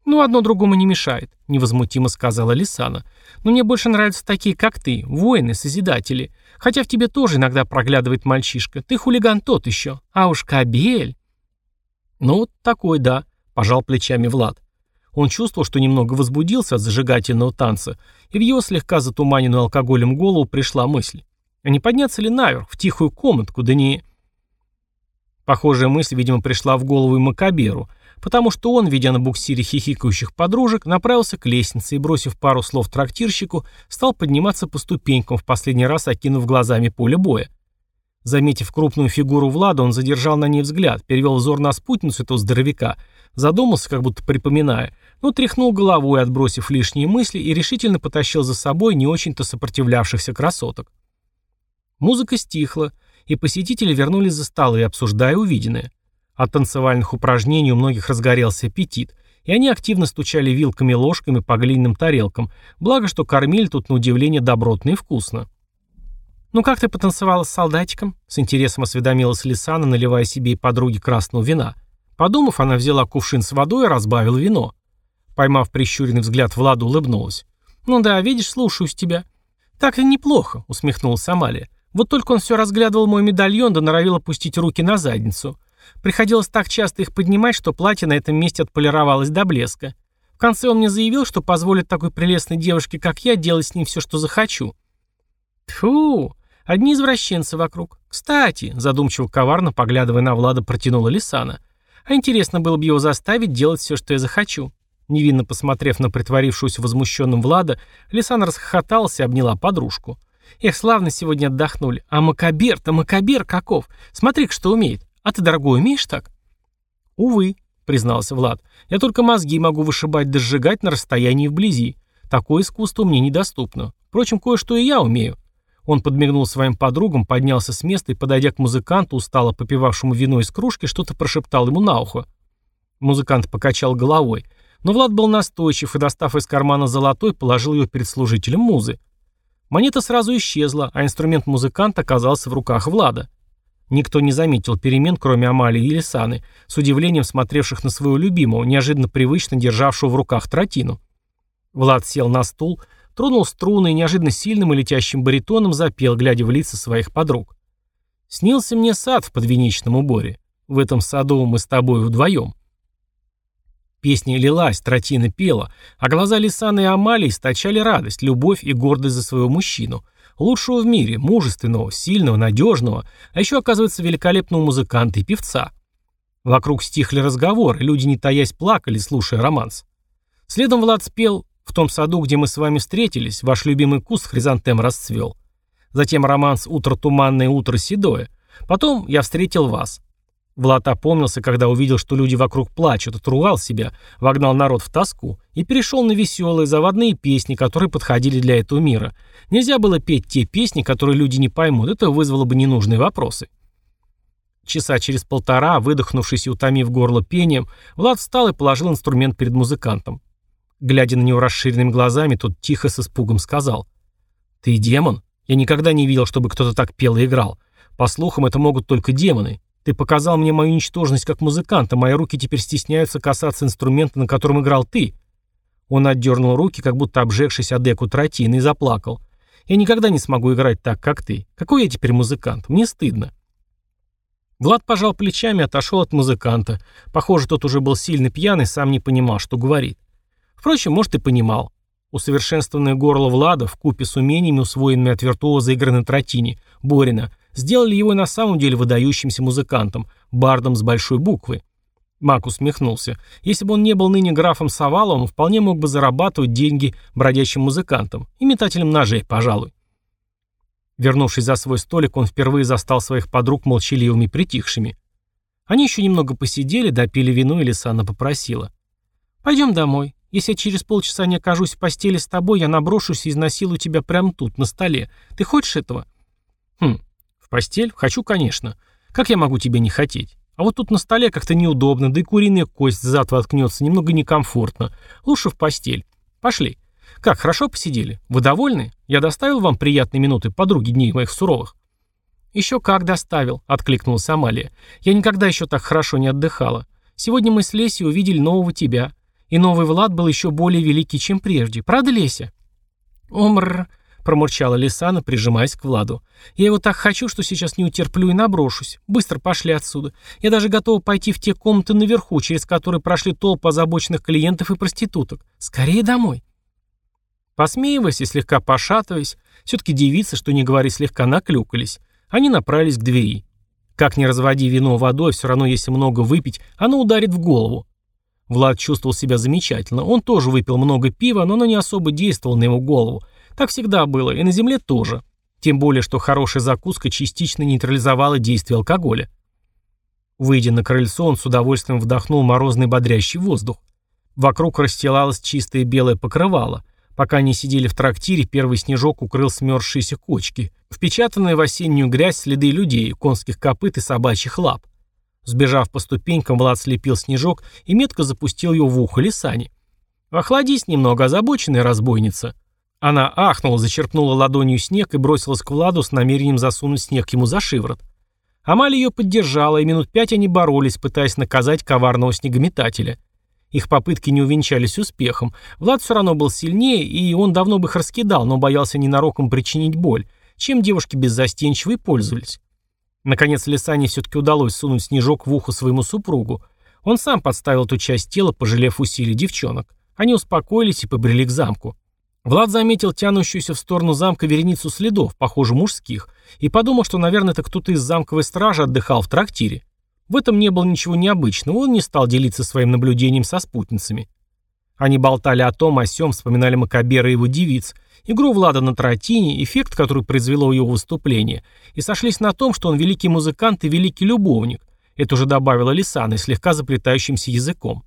«Ну, одно другому не мешает», — невозмутимо сказала Лисана. «Но мне больше нравятся такие, как ты, воины, созидатели. Хотя в тебе тоже иногда проглядывает мальчишка. Ты хулиган тот еще. А уж кабель...» «Ну, такой, да», — пожал плечами Влад. Он чувствовал, что немного возбудился от зажигательного танца, и в его слегка затуманенную алкоголем голову пришла мысль. А не подняться ли наверх, в тихую комнатку, да не... Похожая мысль, видимо, пришла в голову и Макаберу — потому что он, видя на буксире хихикающих подружек, направился к лестнице и, бросив пару слов трактирщику, стал подниматься по ступенькам, в последний раз окинув глазами поле боя. Заметив крупную фигуру Влада, он задержал на ней взгляд, перевел взор на спутницу этого здоровяка, задумался, как будто припоминая, но тряхнул головой, отбросив лишние мысли, и решительно потащил за собой не очень-то сопротивлявшихся красоток. Музыка стихла, и посетители вернулись за столы, обсуждая увиденное. От танцевальных упражнений у многих разгорелся аппетит, и они активно стучали вилками и ложками по глиняным тарелкам, благо, что кормили тут на удивление добротно и вкусно. «Ну как ты потанцевала с солдатиком?» — с интересом осведомилась Лисана, наливая себе и подруге красного вина. Подумав, она взяла кувшин с водой и разбавила вино. Поймав прищуренный взгляд, Влада улыбнулась. «Ну да, видишь, слушаюсь тебя». «Так-то неплохо», — усмехнулась Амалия. «Вот только он все разглядывал мой медальон да норовил опустить руки на задницу. Приходилось так часто их поднимать, что платье на этом месте отполировалось до блеска. В конце он мне заявил, что позволит такой прелестной девушке, как я, делать с ним все, что захочу. Тфу, одни извращенцы вокруг. Кстати, задумчиво коварно, поглядывая на Влада, протянула Лисана. А интересно было бы его заставить делать все, что я захочу. Невинно посмотрев на притворившуюся возмущенным Влада, Лисана расхохоталась и обняла подружку. Эх, славно сегодня отдохнули. А Макабер-то Макабер каков. Смотри, что умеет. А ты, дорогой, умеешь так? Увы, признался Влад. Я только мозги могу вышибать да сжигать на расстоянии вблизи. Такое искусство мне недоступно. Впрочем, кое-что и я умею. Он подмигнул своим подругам, поднялся с места и, подойдя к музыканту, устало попивавшему вино из кружки, что-то прошептал ему на ухо. Музыкант покачал головой, но Влад был настойчив и, достав из кармана золотой, положил ее перед служителем музы. Монета сразу исчезла, а инструмент музыканта оказался в руках Влада. Никто не заметил перемен, кроме Амалии и Лисаны, с удивлением смотревших на своего любимого, неожиданно привычно державшего в руках тротину. Влад сел на стул, тронул струны и неожиданно сильным и летящим баритоном запел, глядя в лица своих подруг. «Снился мне сад в подвенечном уборе. В этом саду мы с тобой вдвоем». Песня лилась, тротина пела, а глаза Лисаны и Амалии источали радость, любовь и гордость за своего мужчину. Лучшего в мире, мужественного, сильного, надежного, а еще, оказывается, великолепного музыканта и певца. Вокруг стихли разговоры, люди, не таясь, плакали, слушая романс. Следом Влад спел «В том саду, где мы с вами встретились, ваш любимый куст хризантем расцвел». Затем романс «Утро туманное, утро седое». Потом «Я встретил вас». Влад опомнился, когда увидел, что люди вокруг плачут, отругал себя, вогнал народ в тоску и перешел на веселые, заводные песни, которые подходили для этого мира. Нельзя было петь те песни, которые люди не поймут, это вызвало бы ненужные вопросы. Часа через полтора, выдохнувшись и утомив горло пением, Влад встал и положил инструмент перед музыкантом. Глядя на него расширенными глазами, тот тихо с испугом сказал. «Ты демон? Я никогда не видел, чтобы кто-то так пел и играл. По слухам, это могут только демоны. Ты показал мне мою ничтожность как музыканта, мои руки теперь стесняются касаться инструмента, на котором играл ты». Он отдернул руки, как будто обжегшись о деку тротины, и заплакал. «Я никогда не смогу играть так, как ты. Какой я теперь музыкант? Мне стыдно». Влад пожал плечами и отошел от музыканта. Похоже, тот уже был сильно пьяный, сам не понимал, что говорит. Впрочем, может и понимал. Усовершенствованное горло Влада, в купе с умениями, усвоенными от виртуоза игры на тротине, Борина, сделали его на самом деле выдающимся музыкантом, бардом с большой буквы. Мак усмехнулся. Если бы он не был ныне графом Саваловым, он вполне мог бы зарабатывать деньги бродячим музыкантом и метателем ножей, пожалуй. Вернувшись за свой столик, он впервые застал своих подруг молчаливыми притихшими. Они еще немного посидели, допили вино, и Лисана попросила. «Пойдем домой. Если я через полчаса не окажусь в постели с тобой, я наброшусь и изнасилую тебя прямо тут, на столе. Ты хочешь этого?» «Хм, постель? Хочу, конечно. Как я могу тебе не хотеть? А вот тут на столе как-то неудобно, да и куриная кость зад воткнется, немного некомфортно. Лучше в постель. Пошли». «Как, хорошо посидели? Вы довольны? Я доставил вам приятные минуты подруги дней моих суровых?» «Еще как доставил», — откликнулась Амалия. «Я никогда еще так хорошо не отдыхала. Сегодня мы с Лесей увидели нового тебя. И новый Влад был еще более великий, чем прежде. Правда, Леся?» «Омр», — промурчала Лисана, прижимаясь к Владу. «Я его так хочу, что сейчас не утерплю и наброшусь. Быстро пошли отсюда. Я даже готова пойти в те комнаты наверху, через которые прошли толпы озабоченных клиентов и проституток. Скорее домой». Посмеиваясь и слегка пошатываясь, все-таки девицы, что не говори, слегка наклюкались, они направились к двери. Как ни разводи вино водой, все равно если много выпить, оно ударит в голову. Влад чувствовал себя замечательно. Он тоже выпил много пива, но оно не особо действовало на его голову. Так всегда было, и на земле тоже. Тем более, что хорошая закуска частично нейтрализовала действие алкоголя. Выйдя на крыльцо, он с удовольствием вдохнул морозный бодрящий воздух. Вокруг расстилалось чистое белое покрывало. Пока они сидели в трактире, первый снежок укрыл смерзшиеся кочки, впечатанные в осеннюю грязь следы людей, конских копыт и собачьих лап. Сбежав по ступенькам, Влад слепил снежок и метко запустил его в ухо Лисани. «Охладись немного, озабоченная разбойница». Она ахнула, зачерпнула ладонью снег и бросилась к Владу с намерением засунуть снег ему за шиворот. Амалия ее поддержала, и минут пять они боролись, пытаясь наказать коварного снегометателя – их попытки не увенчались успехом. Влад все равно был сильнее, и он давно бы их раскидал, но боялся ненароком причинить боль, чем девушки беззастенчиво и пользовались. Наконец Лисане все-таки удалось сунуть снежок в ухо своему супругу. Он сам подставил эту часть тела, пожалев усилий девчонок. Они успокоились и побрели к замку. Влад заметил тянущуюся в сторону замка вереницу следов, похоже, мужских, и подумал, что, наверное, это кто-то из замковой стражи отдыхал в трактире. В этом не было ничего необычного, он не стал делиться своим наблюдением со спутницами. Они болтали о том, о сём, вспоминали Макабера и его девиц, игру Влада на тротине, эффект, который произвело его выступление, и сошлись на том, что он великий музыкант и великий любовник. Это уже добавила Лисана, слегка заплетающимся языком.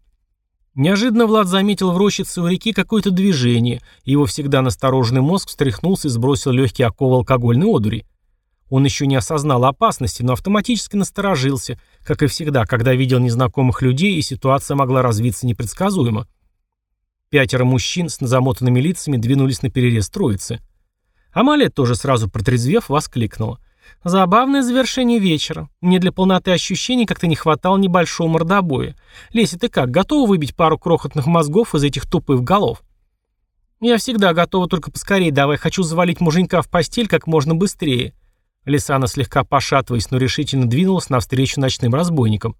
Неожиданно Влад заметил в рощице у реки какое-то движение, его всегда настороженный мозг встряхнулся и сбросил легкий оков алкогольной одури. Он еще не осознал опасности, но автоматически насторожился, как и всегда, когда видел незнакомых людей, и ситуация могла развиться непредсказуемо. Пятеро мужчин с замотанными лицами двинулись на перерез троицы. Амалия, тоже сразу протрезвев, воскликнула. «Забавное завершение вечера. Мне для полноты ощущений как-то не хватало небольшого мордобоя. Леся, ты как, готова выбить пару крохотных мозгов из этих тупых голов?» «Я всегда готова, только поскорее давай. Хочу завалить муженька в постель как можно быстрее», Лисана слегка пошатываясь, но решительно двинулась навстречу ночным разбойникам.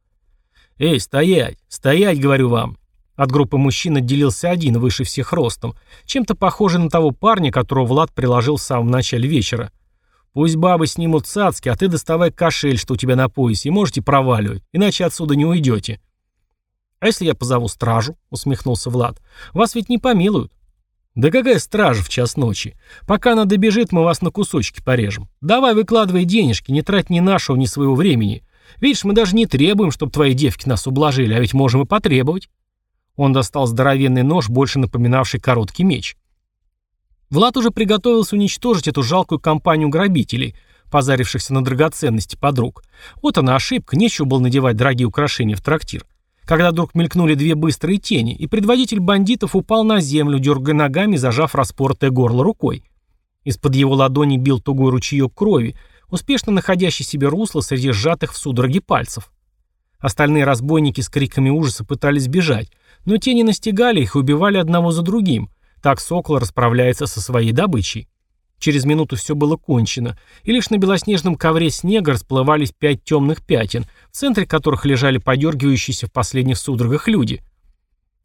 «Эй, стоять! Стоять, говорю вам!» От группы мужчин отделился один, выше всех ростом, чем-то похожий на того парня, которого Влад приложил в самом начале вечера. «Пусть бабы снимут цацки, а ты доставай кошель, что у тебя на поясе, и можете проваливать, иначе отсюда не уйдете». «А если я позову стражу?» — усмехнулся Влад. «Вас ведь не помилуют». «Да какая стража в час ночи? Пока она добежит, мы вас на кусочки порежем. Давай выкладывай денежки, не трать ни нашего, ни своего времени. Видишь, мы даже не требуем, чтобы твои девки нас ублажили, а ведь можем и потребовать». Он достал здоровенный нож, больше напоминавший короткий меч. Влад уже приготовился уничтожить эту жалкую компанию грабителей, позарившихся на драгоценности подруг. Вот она ошибка, нечего было надевать дорогие украшения в трактир. Когда вдруг мелькнули две быстрые тени, и предводитель бандитов упал на землю, дергая ногами, зажав распоротое горло рукой. Из-под его ладони бил тугой ручеек крови, успешно находящий себе русло среди сжатых в судороге пальцев. Остальные разбойники с криками ужаса пытались бежать, но тени настигали их и убивали одного за другим. Так сокол расправляется со своей добычей. Через минуту все было кончено, и лишь на белоснежном ковре снега расплывались пять темных пятен, в центре которых лежали подергивающиеся в последних судорогах люди.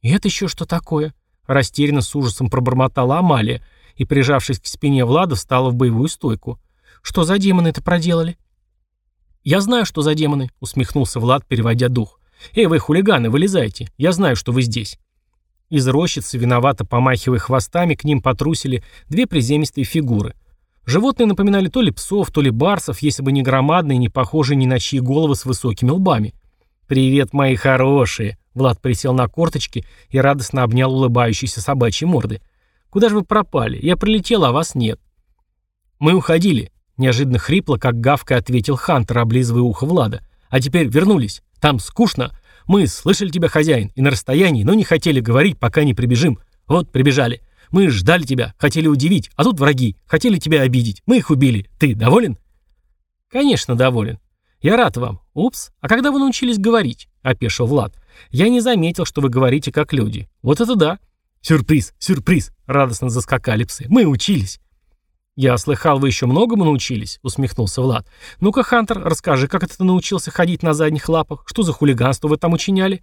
«И это еще что такое?» Растерянно с ужасом пробормотала Амалия и, прижавшись к спине Влада, встала в боевую стойку. «Что за демоны это проделали?» «Я знаю, что за демоны», — усмехнулся Влад, переводя дух. «Эй, вы, хулиганы, вылезайте. Я знаю, что вы здесь». Из рощицы, виновато помахивая хвостами, к ним потрусили две приземистые фигуры. Животные напоминали то ли псов, то ли барсов, если бы не громадные, не похожие ни на чьи головы с высокими лбами. «Привет, мои хорошие!» Влад присел на корточки и радостно обнял улыбающиеся собачьи морды. «Куда же вы пропали? Я прилетел, а вас нет». «Мы уходили», — неожиданно хрипло, как гавка ответил Хантер, облизывая ухо Влада. «А теперь вернулись. Там скучно. Мы слышали тебя, хозяин, и на расстоянии, но не хотели говорить, пока не прибежим. Вот, прибежали. Мы ждали тебя, хотели удивить, а тут враги, хотели тебя обидеть. Мы их убили. Ты доволен? Конечно, доволен. Я рад вам. Упс, а когда вы научились говорить? Опешил Влад. Я не заметил, что вы говорите как люди. Вот это да. Сюрприз, сюрприз, радостно заскакали псы. Мы учились. «Я слыхал, вы еще многому научились», — усмехнулся Влад. «Ну-ка, Хантер, расскажи, как это ты научился ходить на задних лапах? Что за хулиганство вы там учиняли?»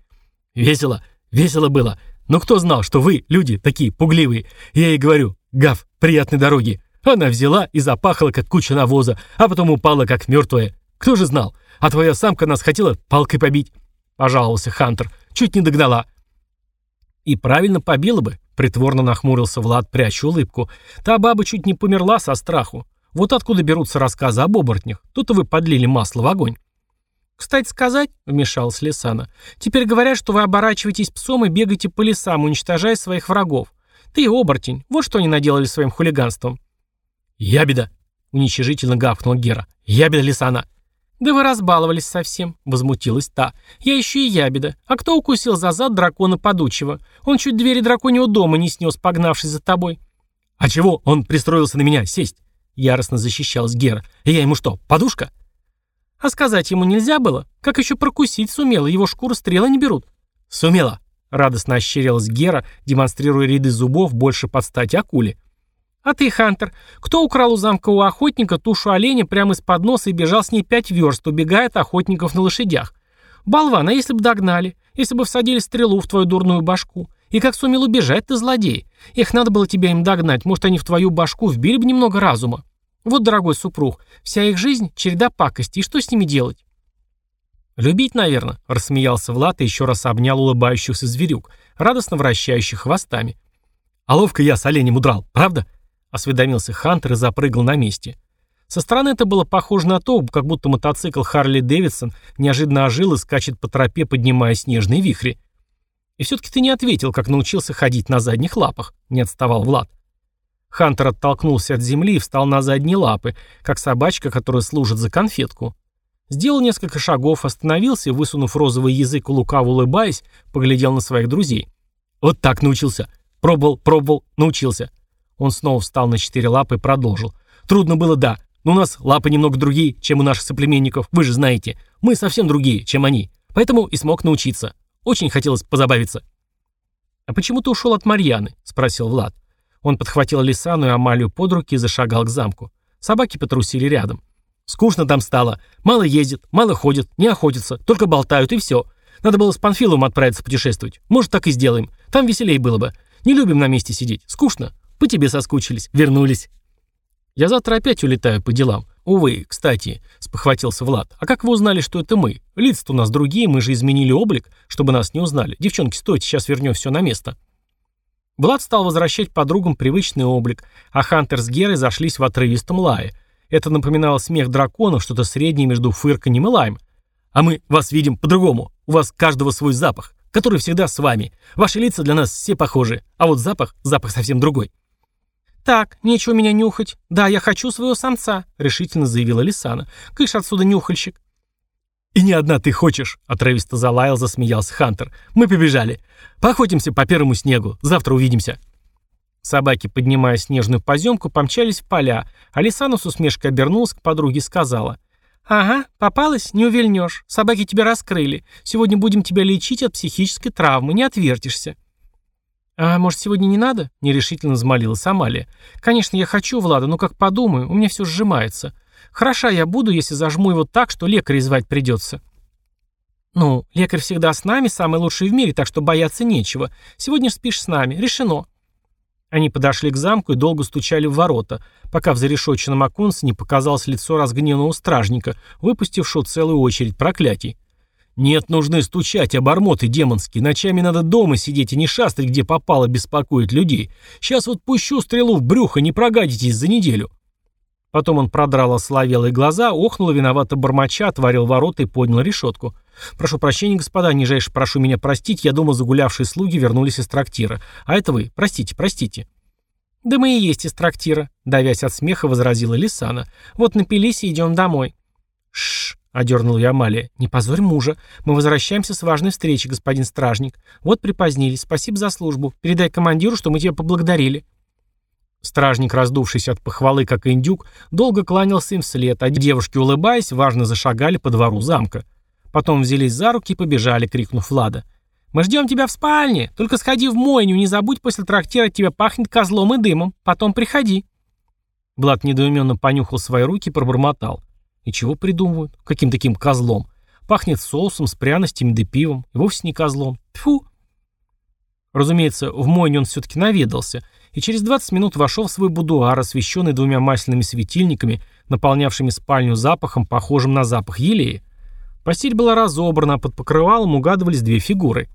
«Весело, весело было. Но кто знал, что вы, люди, такие пугливые? Я ей говорю, Гав, приятной дороги. Она взяла и запахала, как куча навоза, а потом упала, как мертвая. Кто же знал? А твоя самка нас хотела палкой побить?» Пожаловался Хантер. «Чуть не догнала». «И правильно побила бы. Притворно нахмурился Влад, пряча улыбку. Та баба чуть не померла со страху. Вот откуда берутся рассказы об оборотнях. Тут вы подлили масло в огонь. «Кстати сказать», — вмешалась Лисана, — «теперь говорят, что вы оборачиваетесь псом и бегаете по лесам, уничтожая своих врагов. Ты оборотень, вот что они наделали своим хулиганством». «Ябеда!» — уничижительно гавкнул Гера. «Ябеда, Лисана!» «Да вы разбаловались совсем», — возмутилась та. «Я еще и ябеда. А кто укусил за зад дракона подучего? Он чуть двери драконьего дома не снес, погнавшись за тобой». «А чего он пристроился на меня сесть?» — яростно защищалась Гера. «Я ему что, подушка?» «А сказать ему нельзя было? Как еще прокусить сумела? Его шкуру стрелы не берут». «Сумела», — радостно ощерилась Гера, демонстрируя ряды зубов больше под стать акуле. «А ты, Хантер, кто украл у замкового охотника тушу оленя прямо из-под носа и бежал с ней пять верст, убегая от охотников на лошадях? Болван, а если бы догнали? Если бы всадили стрелу в твою дурную башку? И как сумел убежать ты, злодей? Их надо было тебя им догнать, может, они в твою башку вбили бы немного разума. Вот, дорогой супруг, вся их жизнь — череда пакости, и что с ними делать?» «Любить, наверное», — рассмеялся Влад и еще раз обнял улыбающихся зверюк, радостно вращающих хвостами. «А ловко я с оленем удрал, правда?» — осведомился Хантер и запрыгал на месте. Со стороны это было похоже на то, как будто мотоцикл Харли Дэвидсон неожиданно ожил и скачет по тропе, поднимая снежные вихри. «И все-таки ты не ответил, как научился ходить на задних лапах», — не отставал Влад. Хантер оттолкнулся от земли и встал на задние лапы, как собачка, которая служит за конфетку. Сделал несколько шагов, остановился и, высунув розовый язык, лукаво улыбаясь, поглядел на своих друзей. «Вот так научился. Пробовал, пробовал, научился. Он снова встал на четыре лапы и продолжил. «Трудно было, да, но у нас лапы немного другие, чем у наших соплеменников, вы же знаете. Мы совсем другие, чем они. Поэтому и смог научиться. Очень хотелось позабавиться». «А почему ты ушел от Марьяны?» – спросил Влад. Он подхватил Лисану и Амалию под руки и зашагал к замку. Собаки потрусили рядом. «Скучно там стало. Мало ездят, мало ходят, не охотятся, только болтают и все. Надо было с Панфиловым отправиться путешествовать. Может, так и сделаем. Там веселее было бы. Не любим на месте сидеть. Скучно. По тебе соскучились. Вернулись. Я завтра опять улетаю по делам. Увы, кстати, спохватился Влад. А как вы узнали, что это мы? Лица-то у нас другие, мы же изменили облик, чтобы нас не узнали. Девчонки, стойте, сейчас вернем все на место. Влад стал возвращать подругам привычный облик, а Хантер с Герой зашлись в отрывистом лае. Это напоминало смех драконов, что-то среднее между фырканьем и лаем. А мы вас видим по-другому. У вас каждого свой запах, который всегда с вами. Ваши лица для нас все похожи, а вот запах, запах совсем другой. «Так, нечего меня нюхать. Да, я хочу своего самца», — решительно заявила Лисана. «Кыш отсюда, нюхальщик». «И не одна ты хочешь», — отрывисто залаял, засмеялся Хантер. «Мы побежали. Поохотимся по первому снегу. Завтра увидимся». Собаки, поднимая снежную поземку, помчались в поля, а Лисана с усмешкой обернулась к подруге и сказала. «Ага, попалась? Не увильнешь. Собаки тебя раскрыли. Сегодня будем тебя лечить от психической травмы, не отвертишься». «А может, сегодня не надо?» — нерешительно взмолилась Амалия. «Конечно, я хочу Влада, но как подумаю, у меня все сжимается. Хороша я буду, если зажму его так, что лекаря звать придется». «Ну, лекарь всегда с нами, самый лучший в мире, так что бояться нечего. Сегодня спишь с нами. Решено». Они подошли к замку и долго стучали в ворота, пока в зарешоченном оконце не показалось лицо разгневанного стражника, выпустившего целую очередь проклятий. «Нет нужны стучать, обормоты демонские. Ночами надо дома сидеть и не шастать, где попало, беспокоить людей. Сейчас вот пущу стрелу в брюхо, не прогадитесь за неделю». Потом он продрал ословелые глаза, охнул виновато бормоча, отворил ворота и поднял решетку. «Прошу прощения, господа, нижайше прошу меня простить, я думал, загулявшие слуги вернулись из трактира. А это вы, простите, простите». «Да мы и есть из трактира», — давясь от смеха, возразила Лисана. «Вот напились и идем домой». «Шш, — одернул я Амалия. «Не позорь мужа. Мы возвращаемся с важной встречи, господин стражник. Вот припозднились. Спасибо за службу. Передай командиру, что мы тебя поблагодарили». Стражник, раздувшийся от похвалы, как индюк, долго кланялся им вслед, а девушки, улыбаясь, важно зашагали по двору замка. Потом взялись за руки и побежали, крикнув Влада. «Мы ждем тебя в спальне. Только сходи в мойню, не забудь, после трактира тебя пахнет козлом и дымом. Потом приходи». Влад недоуменно понюхал свои руки и пробормотал. И чего придумывают? Каким таким козлом? Пахнет соусом, с пряностями да пивом. И вовсе не козлом. Тьфу. Разумеется, в мойне он все-таки наведался, и через 20 минут вошел в свой будуар, освещенный двумя масляными светильниками, наполнявшими спальню запахом, похожим на запах елея. Постель была разобрана, а под покрывалом угадывались две фигуры.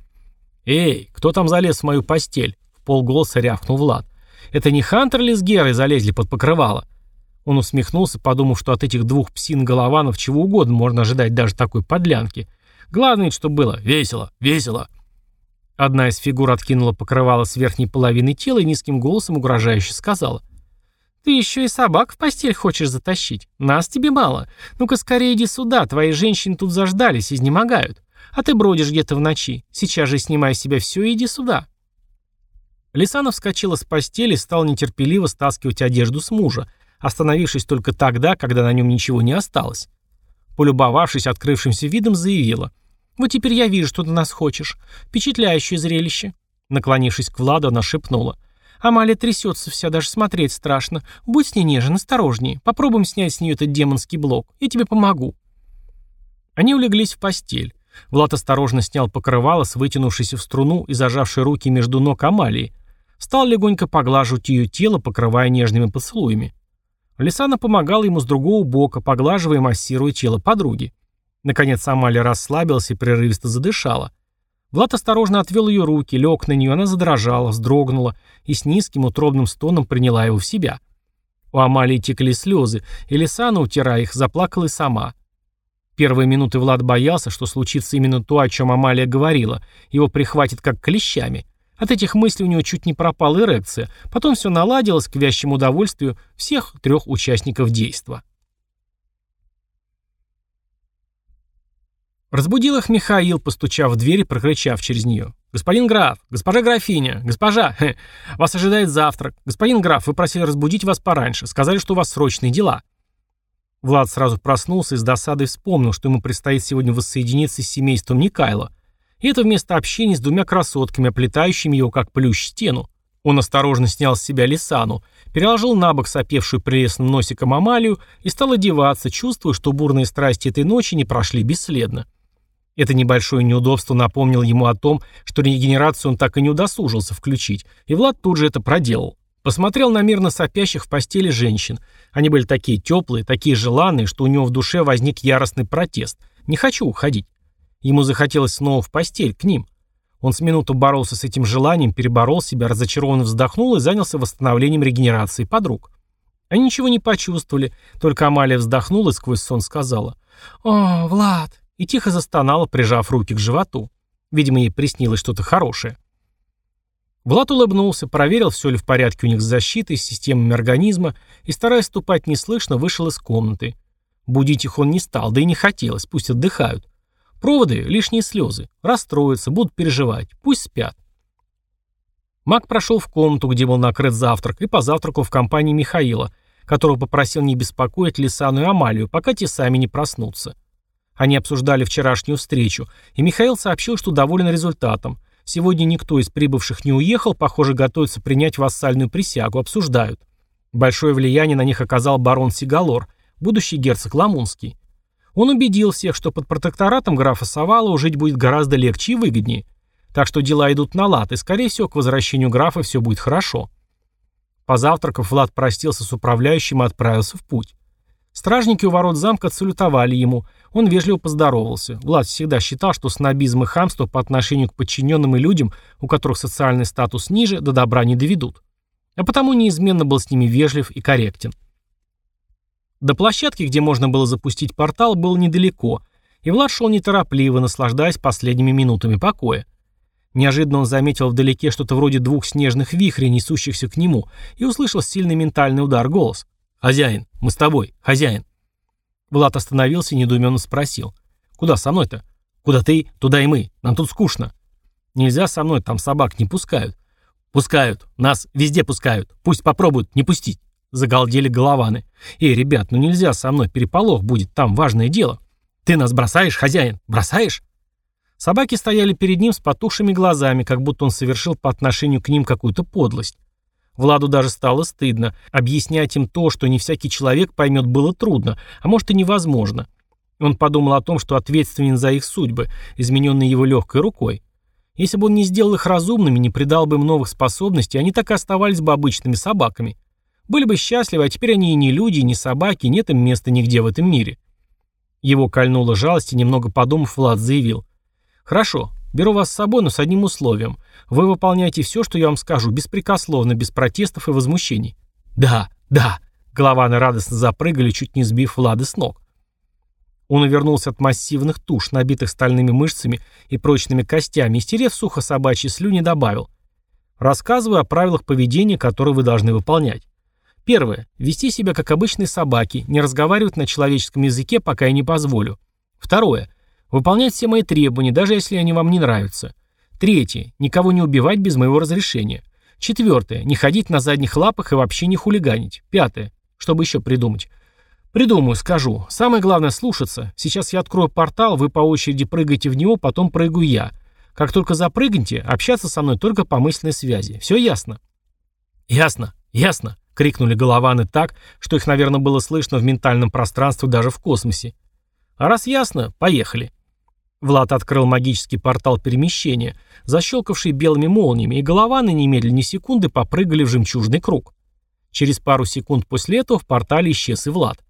«Эй, кто там залез в мою постель?» — в полголоса рявкнул Влад. «Это не Хантер ли с Герой залезли под покрывало?» Он усмехнулся, подумав, что от этих двух псин-голованов чего угодно можно ожидать даже такой подлянки. Главное, что было весело, весело. Одна из фигур откинула покрывало с верхней половины тела и низким голосом угрожающе сказала. «Ты еще и собак в постель хочешь затащить? Нас тебе мало. Ну-ка скорее иди сюда, твои женщины тут заждались, изнемогают. А ты бродишь где-то в ночи. Сейчас же снимай с себя все и иди сюда». Лисанов вскочила с постели и стал нетерпеливо стаскивать одежду с мужа, остановившись только тогда, когда на нем ничего не осталось. Полюбовавшись открывшимся видом, заявила. «Вот теперь я вижу, что ты нас хочешь. Впечатляющее зрелище». Наклонившись к Владу, она шепнула. «Амалия трясется вся, даже смотреть страшно. Будь с ней нежен, осторожнее. Попробуем снять с нее этот демонский блок. Я тебе помогу». Они улеглись в постель. Влад осторожно снял покрывало с вытянувшейся в струну и зажавшей руки между ног Амалии. Стал легонько поглаживать ее тело, покрывая нежными поцелуями. Лисана помогала ему с другого бока, поглаживая и массируя тело подруги. Наконец Амалия расслабилась и прерывисто задышала. Влад осторожно отвел ее руки, лег на нее, она задрожала, вздрогнула и с низким утробным стоном приняла его в себя. У Амалии текли слезы, и Лисана, утирая их, заплакала и сама. Первые минуты Влад боялся, что случится именно то, о чем Амалия говорила, его прихватит как клещами. От этих мыслей у него чуть не пропала эрекция. Потом все наладилось к вящему удовольствию всех трех участников действа. Разбудил их Михаил, постучав в дверь и прокричав через нее. «Господин граф! Госпожа графиня! Госпожа! Хе, вас ожидает завтрак! Господин граф, вы просили разбудить вас пораньше. Сказали, что у вас срочные дела». Влад сразу проснулся и с досадой вспомнил, что ему предстоит сегодня воссоединиться с семейством Никайла – и это вместо общения с двумя красотками, оплетающими его как плющ стену. Он осторожно снял с себя лисану, переложил на бок сопевшую прелестным носиком Амалию и стал одеваться, чувствуя, что бурные страсти этой ночи не прошли бесследно. Это небольшое неудобство напомнило ему о том, что регенерацию он так и не удосужился включить, и Влад тут же это проделал. Посмотрел на мирно сопящих в постели женщин. Они были такие теплые, такие желанные, что у него в душе возник яростный протест. «Не хочу уходить». Ему захотелось снова в постель, к ним. Он с минуту боролся с этим желанием, переборол себя, разочарованно вздохнул и занялся восстановлением регенерации подруг. Они ничего не почувствовали, только Амалия вздохнула и сквозь сон сказала «О, Влад!» и тихо застонала, прижав руки к животу. Видимо, ей приснилось что-то хорошее. Влад улыбнулся, проверил, все ли в порядке у них с защитой, с системами организма, и, стараясь ступать неслышно, вышел из комнаты. Будить их он не стал, да и не хотелось, пусть отдыхают. Проводы — лишние слезы, расстроятся, будут переживать, пусть спят. Мак прошел в комнату, где был накрыт завтрак, и позавтракал в компании Михаила, которого попросил не беспокоить Лисану и Амалию, пока те сами не проснутся. Они обсуждали вчерашнюю встречу, и Михаил сообщил, что доволен результатом. Сегодня никто из прибывших не уехал, похоже, готовится принять вассальную присягу, обсуждают. Большое влияние на них оказал барон Сигалор, будущий герцог Ламунский. Он убедил всех, что под протекторатом графа Савалова жить будет гораздо легче и выгоднее. Так что дела идут на лад, и, скорее всего, к возвращению графа все будет хорошо. Позавтракав, Влад простился с управляющим и отправился в путь. Стражники у ворот замка салютовали ему. Он вежливо поздоровался. Влад всегда считал, что снобизм и хамство по отношению к подчиненным и людям, у которых социальный статус ниже, до добра не доведут. А потому неизменно был с ними вежлив и корректен. До площадки, где можно было запустить портал, было недалеко, и Влад шел неторопливо, наслаждаясь последними минутами покоя. Неожиданно он заметил вдалеке что-то вроде двух снежных вихрей, несущихся к нему, и услышал сильный ментальный удар голос. «Хозяин, мы с тобой, хозяин». Влад остановился и недоуменно спросил. «Куда со мной-то?» «Куда ты, туда и мы. Нам тут скучно». «Нельзя со мной, там собак не пускают». «Пускают. Нас везде пускают. Пусть попробуют не пустить». Загалдели голованы. «Эй, ребят, ну нельзя со мной, переполох будет, там важное дело». «Ты нас бросаешь, хозяин? Бросаешь?» Собаки стояли перед ним с потухшими глазами, как будто он совершил по отношению к ним какую-то подлость. Владу даже стало стыдно. Объяснять им то, что не всякий человек поймет, было трудно, а может и невозможно. Он подумал о том, что ответственен за их судьбы, измененные его легкой рукой. Если бы он не сделал их разумными, не придал бы им новых способностей, они так и оставались бы обычными собаками. Были бы счастливы, а теперь они и не люди, и не собаки, нет им места нигде в этом мире. Его кольнула жалость, и немного подумав, Влад заявил. «Хорошо, беру вас с собой, но с одним условием. Вы выполняете все, что я вам скажу, беспрекословно, без протестов и возмущений». «Да, да!» Голованы радостно запрыгали, чуть не сбив Влады с ног. Он увернулся от массивных туш, набитых стальными мышцами и прочными костями, и, стерев сухо собачьи слюни, добавил. «Рассказываю о правилах поведения, которые вы должны выполнять. Первое. Вести себя как обычные собаки, не разговаривать на человеческом языке, пока я не позволю. Второе. Выполнять все мои требования, даже если они вам не нравятся. Третье. Никого не убивать без моего разрешения. Четвертое. Не ходить на задних лапах и вообще не хулиганить. Пятое. Чтобы еще придумать. Придумаю, скажу. Самое главное слушаться. Сейчас я открою портал, вы по очереди прыгаете в него, потом прыгаю я. Как только запрыгнете, общаться со мной только по мысленной связи. Все ясно? Ясно, ясно, крикнули голованы так, что их, наверное, было слышно в ментальном пространстве даже в космосе. А раз ясно, поехали. Влад открыл магический портал перемещения, защелкавший белыми молниями, и голованы немедленно ни секунды попрыгали в жемчужный круг. Через пару секунд после этого в портале исчез и Влад.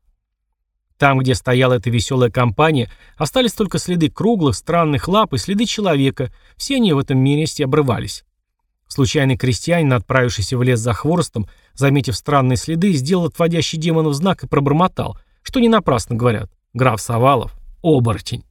Там, где стояла эта веселая компания, остались только следы круглых, странных лап и следы человека, все они в этом месте обрывались. Случайный крестьянин, отправившийся в лес за хворостом, заметив странные следы, сделал отводящий демонов знак и пробормотал, что не напрасно говорят. Граф Савалов — оборотень.